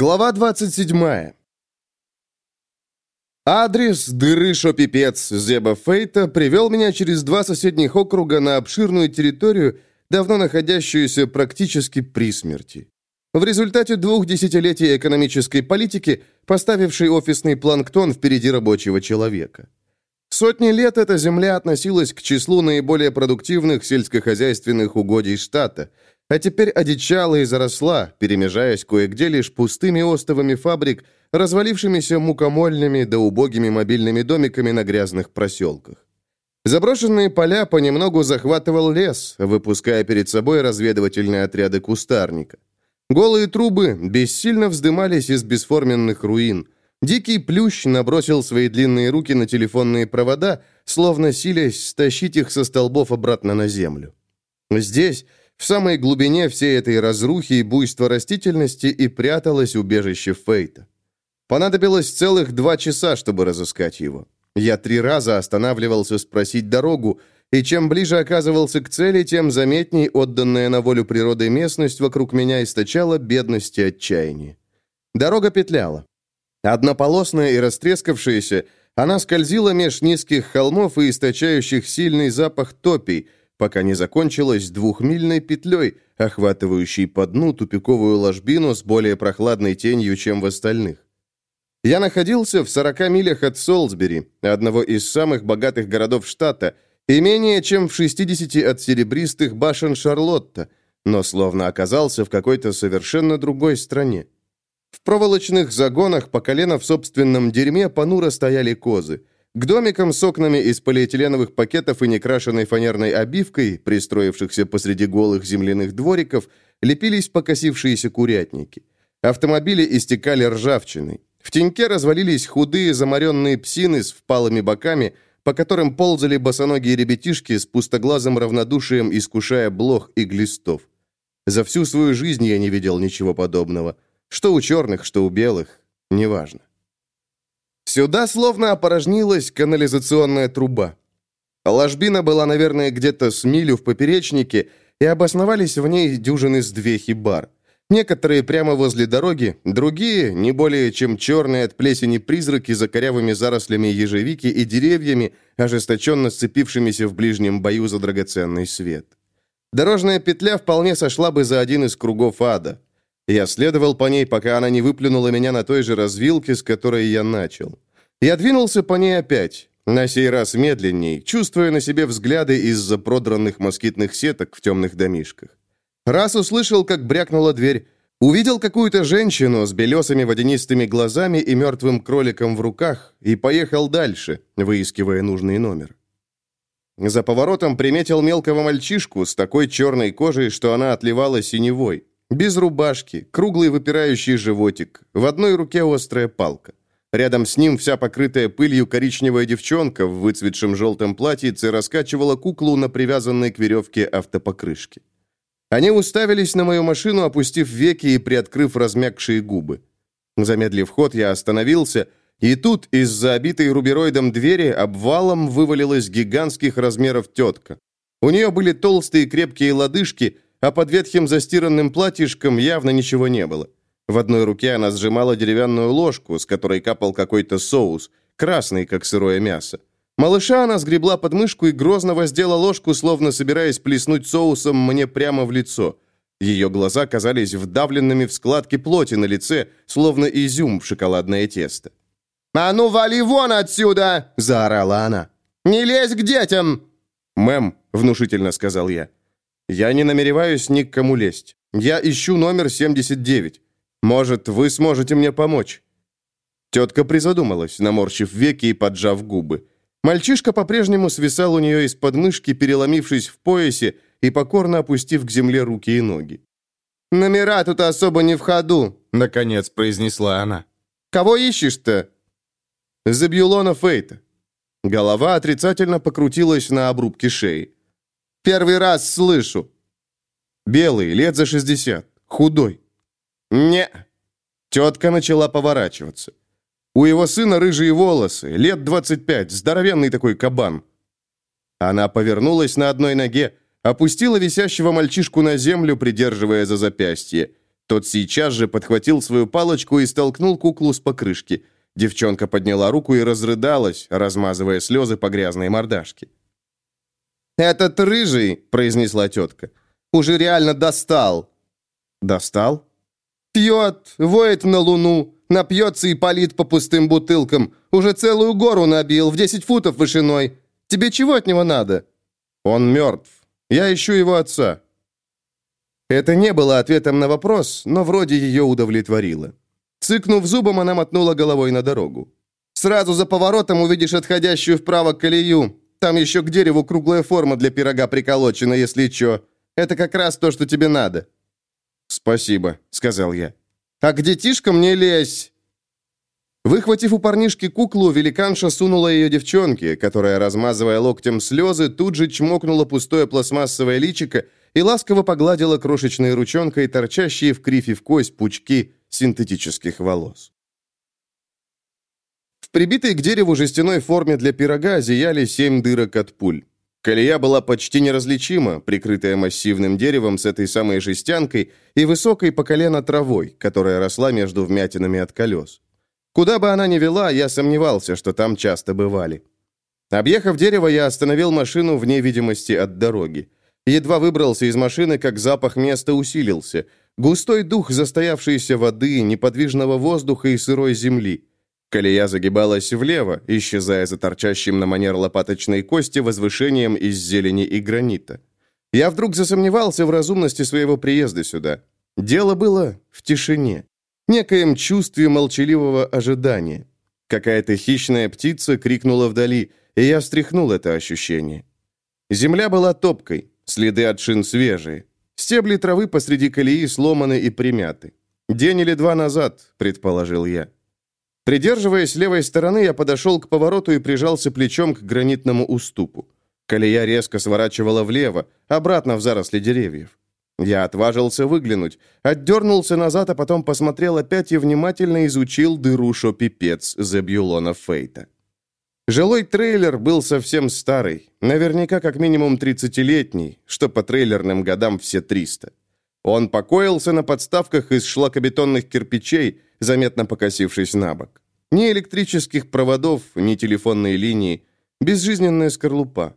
Глава 27. Адрес дыры Шопипец Зеба Фейта привел меня через два соседних округа на обширную территорию, давно находящуюся практически при смерти. В результате двух десятилетий экономической политики, поставившей офисный планктон впереди рабочего человека. Сотни лет эта земля относилась к числу наиболее продуктивных сельскохозяйственных угодий штата – а теперь одичала и заросла, перемежаясь кое-где лишь пустыми остовами фабрик, развалившимися мукомольными да убогими мобильными домиками на грязных проселках. Заброшенные поля понемногу захватывал лес, выпуская перед собой разведывательные отряды кустарника. Голые трубы бессильно вздымались из бесформенных руин. Дикий плющ набросил свои длинные руки на телефонные провода, словно силясь стащить их со столбов обратно на землю. Здесь, в самой глубине всей этой разрухи и буйства растительности и пряталось убежище Фейта. Понадобилось целых два часа, чтобы разыскать его. Я три раза останавливался спросить дорогу, и чем ближе оказывался к цели, тем заметней отданная на волю природы местность вокруг меня источала бедность и отчаяние. Дорога петляла. Однополосная и растрескавшаяся, она скользила меж низких холмов и источающих сильный запах топий, пока не закончилась двухмильной петлей, охватывающей по дну тупиковую ложбину с более прохладной тенью, чем в остальных. Я находился в 40 милях от Солсбери, одного из самых богатых городов штата, и менее чем в 60 от серебристых башен Шарлотта, но словно оказался в какой-то совершенно другой стране. В проволочных загонах по колено в собственном дерьме понуро стояли козы – к домикам с окнами из полиэтиленовых пакетов и некрашенной фанерной обивкой, пристроившихся посреди голых земляных двориков, лепились покосившиеся курятники. Автомобили истекали ржавчиной. В теньке развалились худые заморенные псины с впалыми боками, по которым ползали босоногие ребятишки с пустоглазым равнодушием, искушая блох и глистов. За всю свою жизнь я не видел ничего подобного. Что у черных, что у белых, неважно. Сюда словно опорожнилась канализационная труба. Ложбина была, наверное, где-то с милю в поперечнике, и обосновались в ней дюжины с две хибар. Некоторые прямо возле дороги, другие, не более чем черные от плесени призраки за корявыми зарослями ежевики и деревьями, ожесточенно сцепившимися в ближнем бою за драгоценный свет. Дорожная петля вполне сошла бы за один из кругов ада. Я следовал по ней, пока она не выплюнула меня на той же развилке, с которой я начал. Я двинулся по ней опять, на сей раз медленней, чувствуя на себе взгляды из-за продранных москитных сеток в темных домишках. Раз услышал, как брякнула дверь, увидел какую-то женщину с белесыми водянистыми глазами и мертвым кроликом в руках и поехал дальше, выискивая нужный номер. За поворотом приметил мелкого мальчишку с такой черной кожей, что она отливала синевой. Без рубашки, круглый выпирающий животик, в одной руке острая палка. Рядом с ним вся покрытая пылью коричневая девчонка в выцветшем желтом платьице раскачивала куклу на привязанной к веревке автопокрышке. Они уставились на мою машину, опустив веки и приоткрыв размягшие губы. Замедлив ход, я остановился, и тут из-за обитой рубероидом двери обвалом вывалилась гигантских размеров тетка. У нее были толстые крепкие лодыжки – а под ветхим застиранным платьишком явно ничего не было. В одной руке она сжимала деревянную ложку, с которой капал какой-то соус, красный, как сырое мясо. Малыша она сгребла под мышку и грозно воздела ложку, словно собираясь плеснуть соусом мне прямо в лицо. Ее глаза казались вдавленными в складки плоти на лице, словно изюм в шоколадное тесто. «А ну, вали вон отсюда!» – заорала она. «Не лезь к детям!» «Мэм», – внушительно сказал я, я не намереваюсь ни к кому лезть. Я ищу номер 79. Может, вы сможете мне помочь?» Тетка призадумалась, наморщив веки и поджав губы. Мальчишка по-прежнему свисал у нее из подмышки, переломившись в поясе и покорно опустив к земле руки и ноги. «Номера тут особо не в ходу», — наконец произнесла она. «Кого ищешь-то?» «Забьюлона Фейта». Голова отрицательно покрутилась на обрубке шеи. Первый раз слышу». «Белый, лет за шестьдесят, худой». «Не». Тетка начала поворачиваться. У его сына рыжие волосы, лет двадцать пять, здоровенный такой кабан. Она повернулась на одной ноге, опустила висящего мальчишку на землю, придерживая за запястье. Тот сейчас же подхватил свою палочку и столкнул куклу с покрышки. Девчонка подняла руку и разрыдалась, размазывая слезы по грязной мордашке. «Этот рыжий», — произнесла тетка, — «уже реально достал». «Достал?» «Пьет, воет на луну, напьется и палит по пустым бутылкам. Уже целую гору набил, в 10 футов вышиной. Тебе чего от него надо?» «Он мертв. Я ищу его отца». Это не было ответом на вопрос, но вроде ее удовлетворило. Цыкнув зубом, она мотнула головой на дорогу. «Сразу за поворотом увидишь отходящую вправо колею. Там еще к дереву круглая форма для пирога приколочена, если что. Это как раз то, что тебе надо». «Спасибо», — сказал я. «А к детишкам не лезь!» Выхватив у парнишки куклу, великанша сунула ее девчонке, которая, размазывая локтем слезы, тут же чмокнула пустое пластмассовое личико и ласково погладила крошечной ручонкой торчащие в крифе в кость пучки синтетических волос. В прибитой к дереву жестяной форме для пирога зияли семь дырок от пуль. Колея была почти неразличима, прикрытая массивным деревом с этой самой жестянкой и высокой по колено травой, которая росла между вмятинами от колес. Куда бы она ни вела, я сомневался, что там часто бывали. Объехав дерево, я остановил машину вне видимости от дороги. Едва выбрался из машины, как запах места усилился. Густой дух застоявшейся воды, неподвижного воздуха и сырой земли. Колея загибалась влево, исчезая за торчащим на манер лопаточной кости возвышением из зелени и гранита. Я вдруг засомневался в разумности своего приезда сюда. Дело было в тишине, некоем чувстве молчаливого ожидания. Какая-то хищная птица крикнула вдали, и я встряхнул это ощущение. Земля была топкой, следы от шин свежие. Стебли травы посреди колеи сломаны и примяты. День или два назад, предположил я. Придерживаясь левой стороны, я подошел к повороту и прижался плечом к гранитному уступу. Колея резко сворачивала влево, обратно в заросли деревьев. Я отважился выглянуть, отдернулся назад, а потом посмотрел опять и внимательно изучил дыру шопипец Зебьюлона Фейта. Жилой трейлер был совсем старый, наверняка как минимум 30-летний, что по трейлерным годам все 300. Он покоился на подставках из шлакобетонных кирпичей, заметно покосившись на бок. Ни электрических проводов, ни телефонной линии. Безжизненная скорлупа.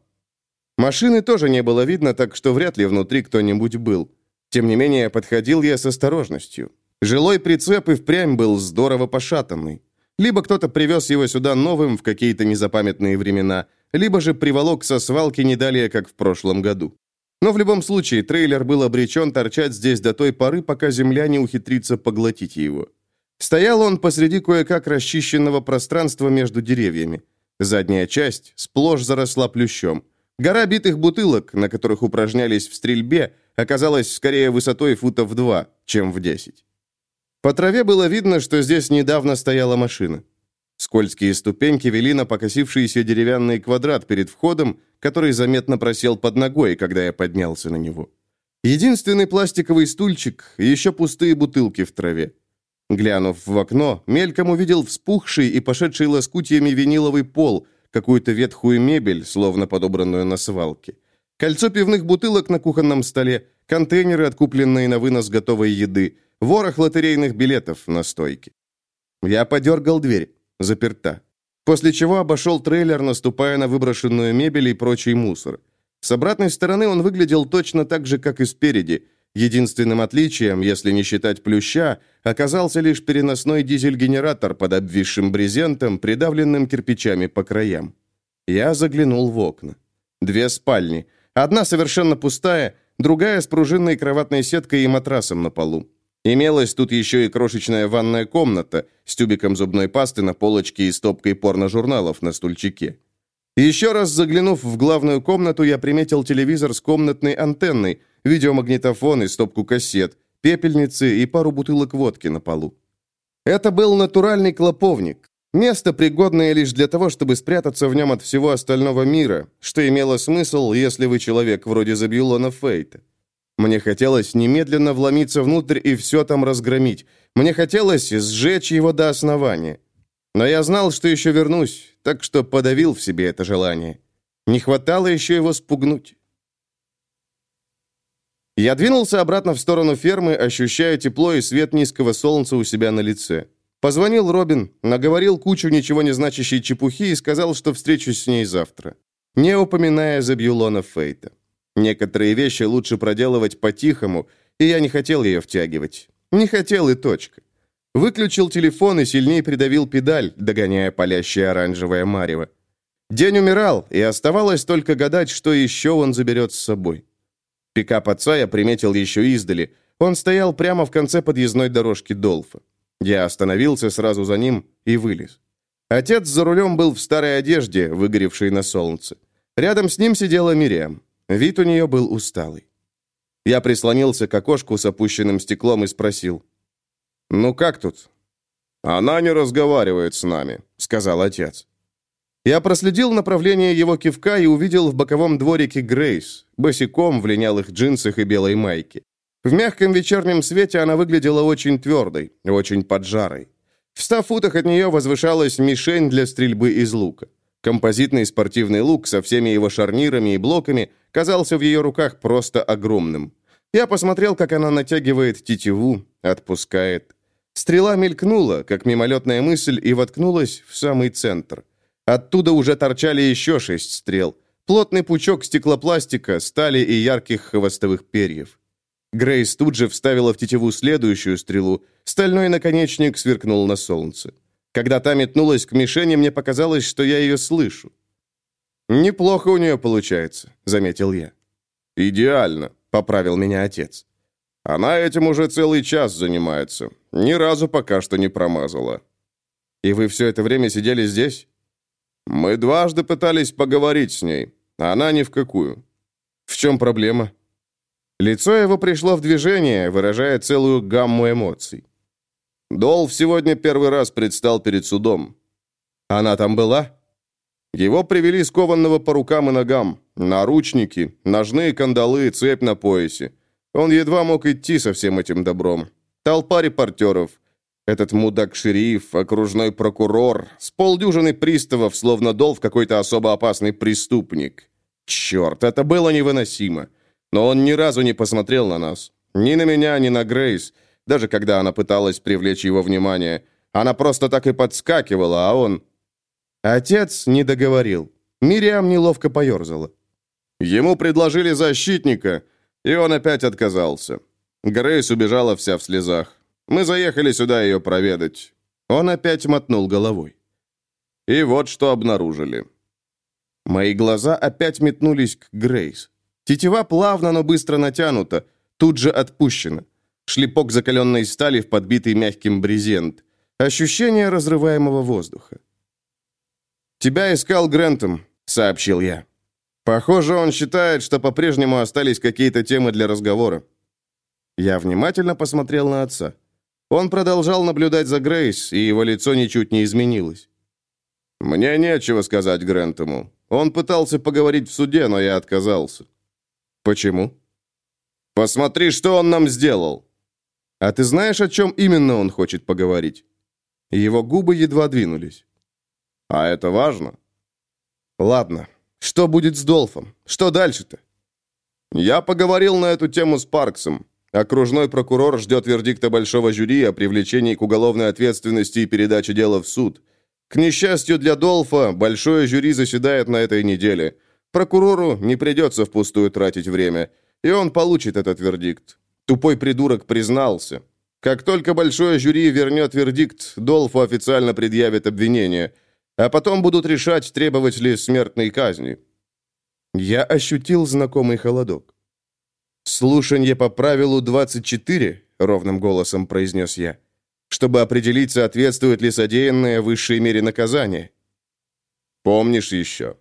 Машины тоже не было видно, так что вряд ли внутри кто-нибудь был. Тем не менее, подходил я с осторожностью. Жилой прицеп и впрямь был здорово пошатанный. Либо кто-то привез его сюда новым в какие-то незапамятные времена, либо же приволок со свалки не далее, как в прошлом году. Но в любом случае, трейлер был обречен торчать здесь до той поры, пока земля не ухитрится поглотить его. Стоял он посреди кое-как расчищенного пространства между деревьями. Задняя часть сплошь заросла плющом. Гора битых бутылок, на которых упражнялись в стрельбе, оказалась скорее высотой футов два, чем в десять. По траве было видно, что здесь недавно стояла машина. Скользкие ступеньки вели на покосившийся деревянный квадрат перед входом, который заметно просел под ногой, когда я поднялся на него. Единственный пластиковый стульчик и еще пустые бутылки в траве. Глянув в окно, мельком увидел вспухший и пошедший лоскутьями виниловый пол, какую-то ветхую мебель, словно подобранную на свалке. Кольцо пивных бутылок на кухонном столе, контейнеры, откупленные на вынос готовой еды, ворох лотерейных билетов на стойке. Я подергал дверь. Заперта. После чего обошел трейлер, наступая на выброшенную мебель и прочий мусор. С обратной стороны он выглядел точно так же, как и спереди – Единственным отличием, если не считать плюща, оказался лишь переносной дизель-генератор под обвисшим брезентом, придавленным кирпичами по краям. Я заглянул в окна. Две спальни. Одна совершенно пустая, другая с пружинной кроватной сеткой и матрасом на полу. Имелась тут еще и крошечная ванная комната с тюбиком зубной пасты на полочке и стопкой порножурналов на стульчике. Еще раз заглянув в главную комнату, я приметил телевизор с комнатной антенной, видеомагнитофон и стопку кассет, пепельницы и пару бутылок водки на полу. Это был натуральный клоповник. Место, пригодное лишь для того, чтобы спрятаться в нем от всего остального мира, что имело смысл, если вы человек вроде Забьюлона Фейта. Мне хотелось немедленно вломиться внутрь и все там разгромить. Мне хотелось сжечь его до основания. Но я знал, что еще вернусь, так что подавил в себе это желание. Не хватало еще его спугнуть. Я двинулся обратно в сторону фермы, ощущая тепло и свет низкого солнца у себя на лице. Позвонил Робин, наговорил кучу ничего не значащей чепухи и сказал, что встречусь с ней завтра, не упоминая Забьюлона Фейта. Некоторые вещи лучше проделывать по-тихому, и я не хотел ее втягивать. Не хотел и точка. Выключил телефон и сильнее придавил педаль, догоняя палящее оранжевое марево. День умирал, и оставалось только гадать, что еще он заберет с собой. Пикап отца я приметил еще издали. Он стоял прямо в конце подъездной дорожки Долфа. Я остановился сразу за ним и вылез. Отец за рулем был в старой одежде, выгоревшей на солнце. Рядом с ним сидела Мириам. Вид у нее был усталый. Я прислонился к окошку с опущенным стеклом и спросил. «Ну как тут?» «Она не разговаривает с нами», — сказал отец. Я проследил направление его кивка и увидел в боковом дворике Грейс, босиком в линялых джинсах и белой майке. В мягком вечернем свете она выглядела очень твердой, очень поджарой. В ста футах от нее возвышалась мишень для стрельбы из лука. Композитный спортивный лук со всеми его шарнирами и блоками казался в ее руках просто огромным. Я посмотрел, как она натягивает тетиву, отпускает. Стрела мелькнула, как мимолетная мысль, и воткнулась в самый центр. Оттуда уже торчали еще шесть стрел. Плотный пучок стеклопластика, стали и ярких хвостовых перьев. Грейс тут же вставила в тетиву следующую стрелу. Стальной наконечник сверкнул на солнце. Когда та метнулась к мишени, мне показалось, что я ее слышу. «Неплохо у нее получается», — заметил я. «Идеально», — поправил меня отец. «Она этим уже целый час занимается. Ни разу пока что не промазала». «И вы все это время сидели здесь?» «Мы дважды пытались поговорить с ней. Она ни в какую». «В чем проблема?» Лицо его пришло в движение, выражая целую гамму эмоций. Долф сегодня первый раз предстал перед судом. Она там была? Его привели скованного по рукам и ногам. Наручники, ножные кандалы, цепь на поясе. Он едва мог идти со всем этим добром. Толпа репортеров. Этот мудак-шериф, окружной прокурор, с полдюжины приставов, словно Долф какой-то особо опасный преступник. Черт, это было невыносимо. Но он ни разу не посмотрел на нас. Ни на меня, ни на Грейс. Даже когда она пыталась привлечь его внимание. Она просто так и подскакивала, а он... Отец не договорил. Мириам неловко поерзала. Ему предложили защитника, и он опять отказался. Грейс убежала вся в слезах. Мы заехали сюда ее проведать. Он опять мотнул головой. И вот что обнаружили. Мои глаза опять метнулись к Грейс. Тетива плавно, но быстро натянута, тут же отпущена. Шлепок закаленной стали в подбитый мягким брезент. Ощущение разрываемого воздуха. «Тебя искал Грентом», — сообщил я. «Похоже, он считает, что по-прежнему остались какие-то темы для разговора». Я внимательно посмотрел на отца. Он продолжал наблюдать за Грейс, и его лицо ничуть не изменилось. «Мне нечего сказать Грентому. Он пытался поговорить в суде, но я отказался». «Почему?» «Посмотри, что он нам сделал!» «А ты знаешь, о чем именно он хочет поговорить?» Его губы едва двинулись. «А это важно?» «Ладно. Что будет с Долфом? Что дальше-то?» «Я поговорил на эту тему с Парксом. Окружной прокурор ждет вердикта большого жюри о привлечении к уголовной ответственности и передаче дела в суд. К несчастью для Долфа, большое жюри заседает на этой неделе. Прокурору не придется впустую тратить время, и он получит этот вердикт. Тупой придурок признался. Как только большое жюри вернет вердикт, Долфу официально предъявят обвинение, а потом будут решать, требовать ли смертной казни. Я ощутил знакомый холодок. «Слушанье по правилу 24», — ровным голосом произнес я, «чтобы определить, соответствует ли содеянное высшей мере наказания». «Помнишь еще?»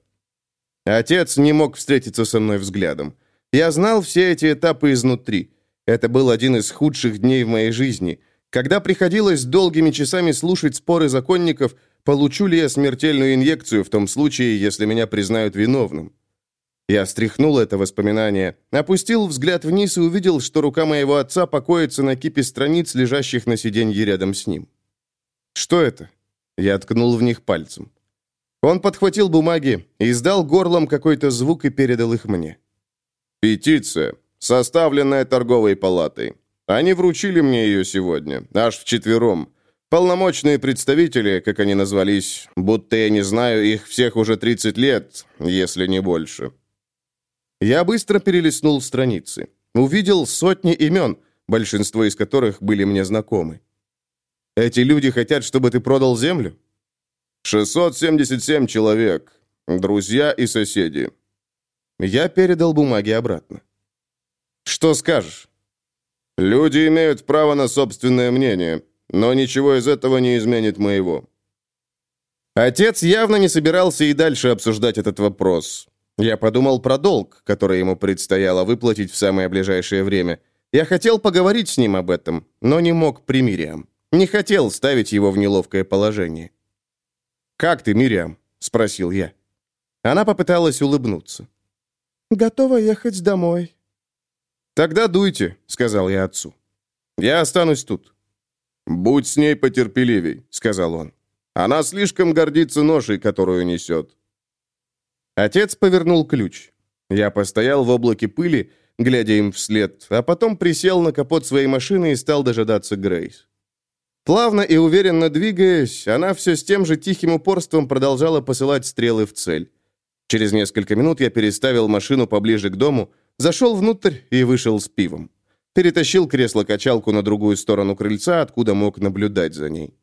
Отец не мог встретиться со мной взглядом. Я знал все эти этапы изнутри. Это был один из худших дней в моей жизни. Когда приходилось долгими часами слушать споры законников, получу ли я смертельную инъекцию в том случае, если меня признают виновным. Я стряхнул это воспоминание, опустил взгляд вниз и увидел, что рука моего отца покоится на кипе страниц, лежащих на сиденье рядом с ним. «Что это?» Я ткнул в них пальцем. Он подхватил бумаги, издал горлом какой-то звук и передал их мне. «Петиция. составленная торговой палатой. Они вручили мне ее сегодня, аж вчетвером. Полномочные представители, как они назвались, будто я не знаю их всех уже 30 лет, если не больше. Я быстро перелистнул страницы. Увидел сотни имен, большинство из которых были мне знакомы. Эти люди хотят, чтобы ты продал землю? 677 человек. Друзья и соседи. Я передал бумаги обратно. Что скажешь? Люди имеют право на собственное мнение, но ничего из этого не изменит моего. Отец явно не собирался и дальше обсуждать этот вопрос. Я подумал про долг, который ему предстояло выплатить в самое ближайшее время. Я хотел поговорить с ним об этом, но не мог при Мириам. Не хотел ставить его в неловкое положение. «Как ты, Мириам?» — спросил я. Она попыталась улыбнуться. «Готова ехать домой». «Тогда дуйте», — сказал я отцу. «Я останусь тут». «Будь с ней потерпеливей», — сказал он. «Она слишком гордится ношей, которую несет». Отец повернул ключ. Я постоял в облаке пыли, глядя им вслед, а потом присел на капот своей машины и стал дожидаться Грейс. Плавно и уверенно двигаясь, она все с тем же тихим упорством продолжала посылать стрелы в цель. Через несколько минут я переставил машину поближе к дому, зашел внутрь и вышел с пивом. Перетащил кресло-качалку на другую сторону крыльца, откуда мог наблюдать за ней.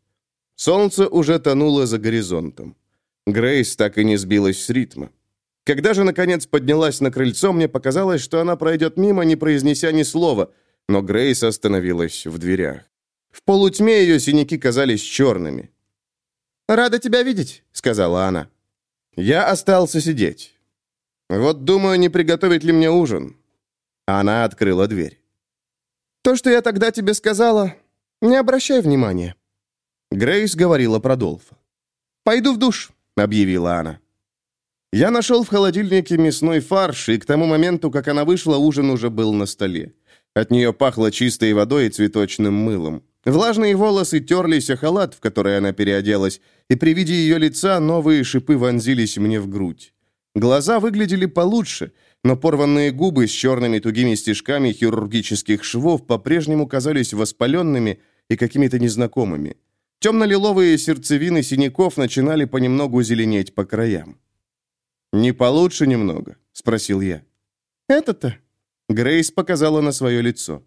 Солнце уже тонуло за горизонтом. Грейс так и не сбилась с ритма. Когда же, наконец, поднялась на крыльцо, мне показалось, что она пройдет мимо, не произнеся ни слова, но Грейс остановилась в дверях. В полутьме ее синяки казались черными. «Рада тебя видеть», — сказала она. Я остался сидеть. Вот думаю, не приготовить ли мне ужин. Она открыла дверь. «То, что я тогда тебе сказала, не обращай внимания». Грейс говорила про Долфа. «Пойду в душ», — объявила она. Я нашел в холодильнике мясной фарш, и к тому моменту, как она вышла, ужин уже был на столе. От нее пахло чистой водой и цветочным мылом. Влажные волосы терлись о халат, в который она переоделась, и при виде ее лица новые шипы вонзились мне в грудь. Глаза выглядели получше, но порванные губы с черными тугими стежками хирургических швов по-прежнему казались воспаленными и какими-то незнакомыми. Темно-лиловые сердцевины синяков начинали понемногу зеленеть по краям. «Не получше немного?» — спросил я. «Это-то?» — Грейс показала на свое лицо.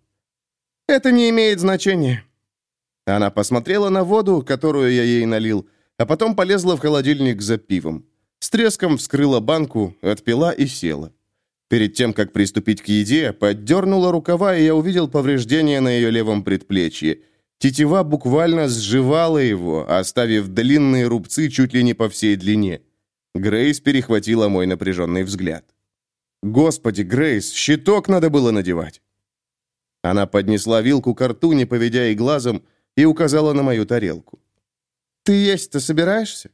«Это не имеет значения». Она посмотрела на воду, которую я ей налил, а потом полезла в холодильник за пивом. С треском вскрыла банку, отпила и села. Перед тем, как приступить к еде, поддернула рукава, и я увидел повреждение на ее левом предплечье. Тетива буквально сживала его, оставив длинные рубцы чуть ли не по всей длине. Грейс перехватила мой напряженный взгляд. «Господи, Грейс, щиток надо было надевать!» Она поднесла вилку к рту, не поведя и глазом, и указала на мою тарелку. «Ты есть-то собираешься?»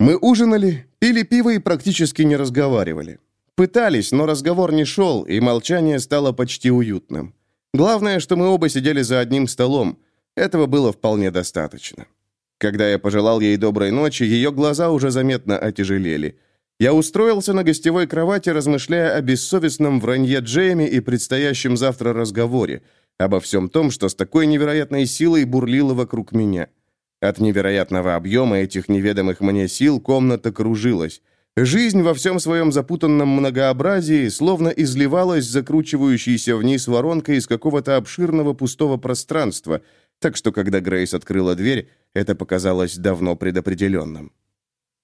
Мы ужинали, пили пиво и практически не разговаривали. Пытались, но разговор не шел, и молчание стало почти уютным. Главное, что мы оба сидели за одним столом. Этого было вполне достаточно. Когда я пожелал ей доброй ночи, ее глаза уже заметно отяжелели. Я устроился на гостевой кровати, размышляя о бессовестном вранье Джейми и предстоящем завтра разговоре, обо всем том, что с такой невероятной силой бурлило вокруг меня. От невероятного объема этих неведомых мне сил комната кружилась. Жизнь во всем своем запутанном многообразии словно изливалась закручивающейся вниз воронкой из какого-то обширного пустого пространства, так что когда Грейс открыла дверь, это показалось давно предопределенным.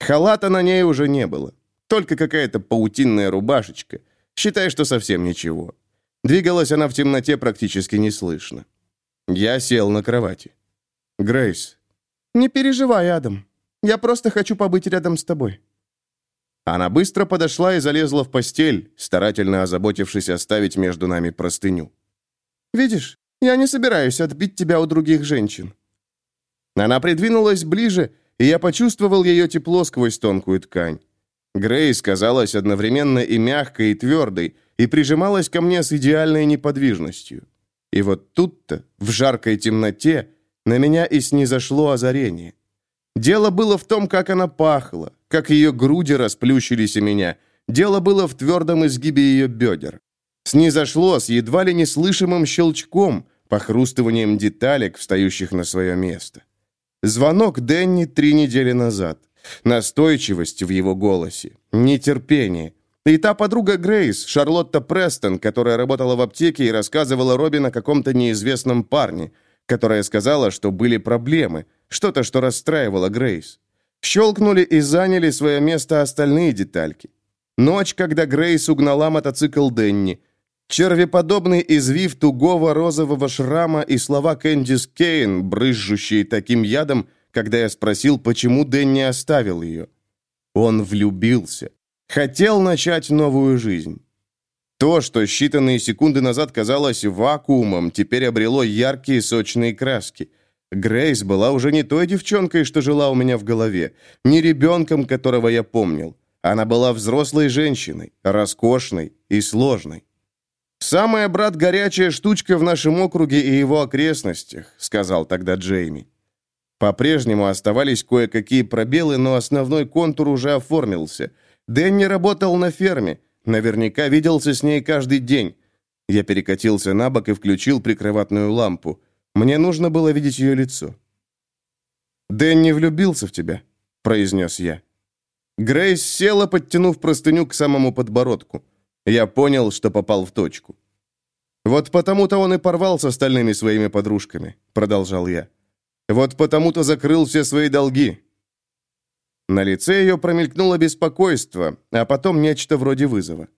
Халата на ней уже не было. Только какая-то паутинная рубашечка. Считай, что совсем ничего. Двигалась она в темноте практически неслышно. Я сел на кровати. «Грейс». «Не переживай, Адам. Я просто хочу побыть рядом с тобой». Она быстро подошла и залезла в постель, старательно озаботившись оставить между нами простыню. «Видишь, я не собираюсь отбить тебя у других женщин». Она придвинулась ближе, и я почувствовал ее тепло сквозь тонкую ткань. Грейс казалась одновременно и мягкой, и твердой, и прижималась ко мне с идеальной неподвижностью. И вот тут-то, в жаркой темноте, на меня и снизошло озарение. Дело было в том, как она пахла, как ее груди расплющились у меня. Дело было в твердом изгибе ее бедер. снизошло с едва ли неслышимым щелчком, похрустыванием деталек, встающих на свое место. Звонок Дэнни три недели назад. Настойчивость в его голосе, нетерпение. И та подруга Грейс, Шарлотта Престон, которая работала в аптеке и рассказывала Робин о каком-то неизвестном парне, которая сказала, что были проблемы, что-то, что расстраивало Грейс. Щелкнули и заняли свое место остальные детальки. Ночь, когда Грейс угнала мотоцикл Денни. Червеподобный извив тугого розового шрама и слова Кэндис Кейн, брызжущие таким ядом, когда я спросил, почему Дэнни оставил ее. Он влюбился. Хотел начать новую жизнь. То, что считанные секунды назад казалось вакуумом, теперь обрело яркие сочные краски – Грейс была уже не той девчонкой, что жила у меня в голове, не ребенком, которого я помнил. Она была взрослой женщиной, роскошной и сложной. «Самая, брат, горячая штучка в нашем округе и его окрестностях», сказал тогда Джейми. По-прежнему оставались кое-какие пробелы, но основной контур уже оформился. Дэнни работал на ферме, наверняка виделся с ней каждый день. Я перекатился на бок и включил прикроватную лампу. Мне нужно было видеть ее лицо. «Дэнни влюбился в тебя», — произнес я. Грейс села, подтянув простыню к самому подбородку. Я понял, что попал в точку. «Вот потому-то он и порвал с остальными своими подружками», — продолжал я. «Вот потому-то закрыл все свои долги». На лице ее промелькнуло беспокойство, а потом нечто вроде вызова.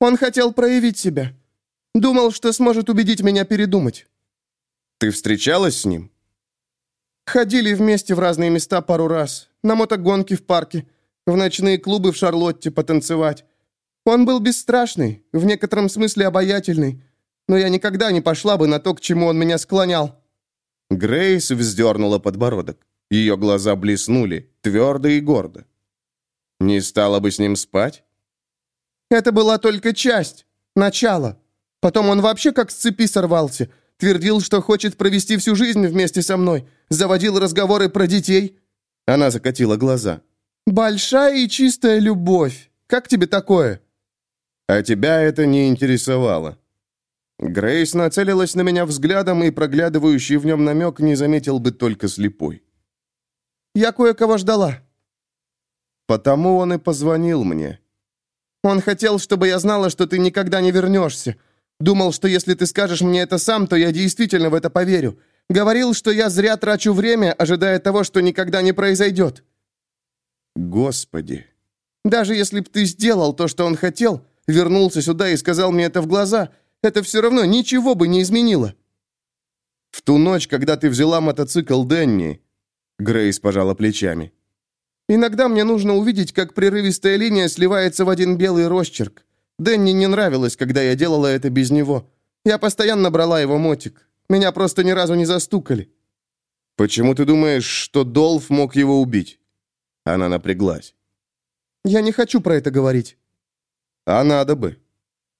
«Он хотел проявить себя. Думал, что сможет убедить меня передумать». Ты встречалась с ним? Ходили вместе в разные места пару раз. На мотогонки в парке, в ночные клубы в Шарлотте потанцевать. Он был бесстрашный, в некотором смысле обаятельный. Но я никогда не пошла бы на то, к чему он меня склонял. Грейс вздернула подбородок. Ее глаза блеснули, твердо и гордо. Не стала бы с ним спать? Это была только часть, начало. Потом он вообще как с цепи сорвался — Твердил, что хочет провести всю жизнь вместе со мной. Заводил разговоры про детей». Она закатила глаза. «Большая и чистая любовь. Как тебе такое?» «А тебя это не интересовало». Грейс нацелилась на меня взглядом, и проглядывающий в нем намек не заметил бы только слепой. «Я кое-кого ждала». «Потому он и позвонил мне». «Он хотел, чтобы я знала, что ты никогда не вернешься. Думал, что если ты скажешь мне это сам, то я действительно в это поверю. Говорил, что я зря трачу время, ожидая того, что никогда не произойдет». «Господи!» «Даже если б ты сделал то, что он хотел, вернулся сюда и сказал мне это в глаза, это все равно ничего бы не изменило». «В ту ночь, когда ты взяла мотоцикл Дэнни...» Грейс пожала плечами. «Иногда мне нужно увидеть, как прерывистая линия сливается в один белый росчерк. Дэнни не нравилось, когда я делала это без него. Я постоянно брала его мотик. Меня просто ни разу не застукали». «Почему ты думаешь, что Долф мог его убить?» Она напряглась. «Я не хочу про это говорить». «А надо бы».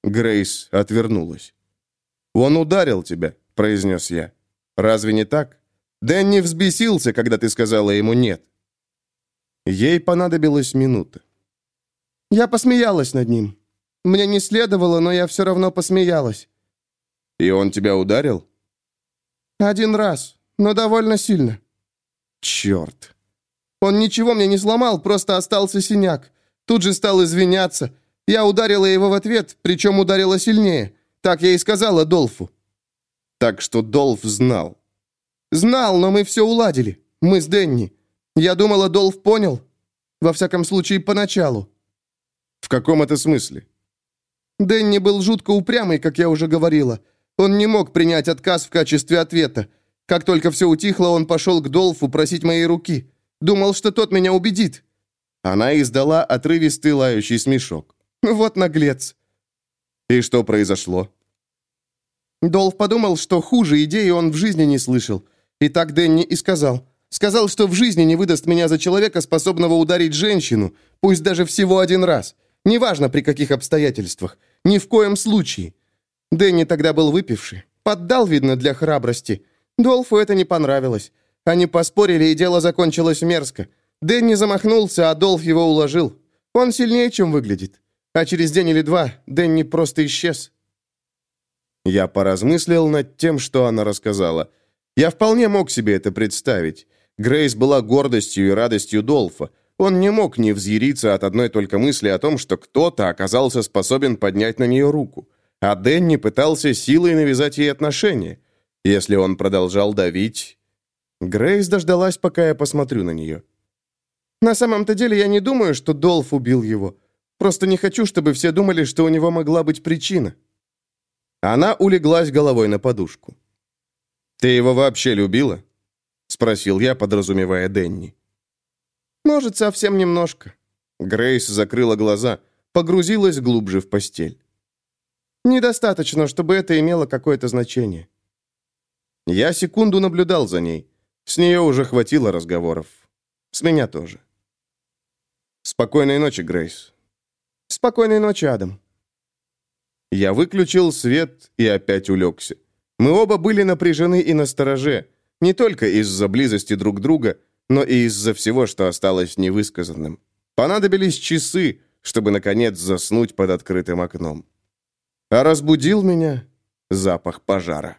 Грейс отвернулась. «Он ударил тебя», — произнес я. «Разве не так? Дэнни взбесился, когда ты сказала ему «нет». Ей понадобилась минута. «Я посмеялась над ним. Мне не следовало, но я все равно посмеялась». «И он тебя ударил?» «Один раз, но довольно сильно». «Черт!» «Он ничего мне не сломал, просто остался синяк. Тут же стал извиняться. Я ударила его в ответ, причем ударила сильнее. Так я и сказала Долфу». «Так что Долф знал?» «Знал, но мы все уладили. Мы с Денни. Я думала, Долф понял. Во всяком случае, поначалу». «В каком это смысле?» Дэнни был жутко упрямый, как я уже говорила. Он не мог принять отказ в качестве ответа. Как только все утихло, он пошел к Долфу просить моей руки. Думал, что тот меня убедит. Она издала отрывистый лающий смешок. Вот наглец. И что произошло? Долф подумал, что хуже идеи он в жизни не слышал. И так Дэнни и сказал. Сказал, что в жизни не выдаст меня за человека, способного ударить женщину, пусть даже всего один раз. Неважно, при каких обстоятельствах. Ни в коем случае. Дэнни тогда был выпивший. Поддал, видно, для храбрости. Долфу это не понравилось. Они поспорили, и дело закончилось мерзко. Дэнни замахнулся, а Долф его уложил. Он сильнее, чем выглядит. А через день или два Дэнни просто исчез. Я поразмыслил над тем, что она рассказала. Я вполне мог себе это представить. Грейс была гордостью и радостью Долфа. Он не мог не взъяриться от одной только мысли о том, что кто-то оказался способен поднять на нее руку. А Дэнни пытался силой навязать ей отношения. Если он продолжал давить... Грейс дождалась, пока я посмотрю на нее. «На самом-то деле я не думаю, что Долф убил его. Просто не хочу, чтобы все думали, что у него могла быть причина». Она улеглась головой на подушку. «Ты его вообще любила?» — спросил я, подразумевая Денни. «Может, совсем немножко». Грейс закрыла глаза, погрузилась глубже в постель. «Недостаточно, чтобы это имело какое-то значение». Я секунду наблюдал за ней. С нее уже хватило разговоров. С меня тоже. Спокойной ночи, Грейс. Спокойной ночи, Адам. Я выключил свет и опять улегся. Мы оба были напряжены и настороже, не только из-за близости друг друга, но и из-за всего, что осталось невысказанным. Понадобились часы, чтобы, наконец, заснуть под открытым окном. А разбудил меня запах пожара.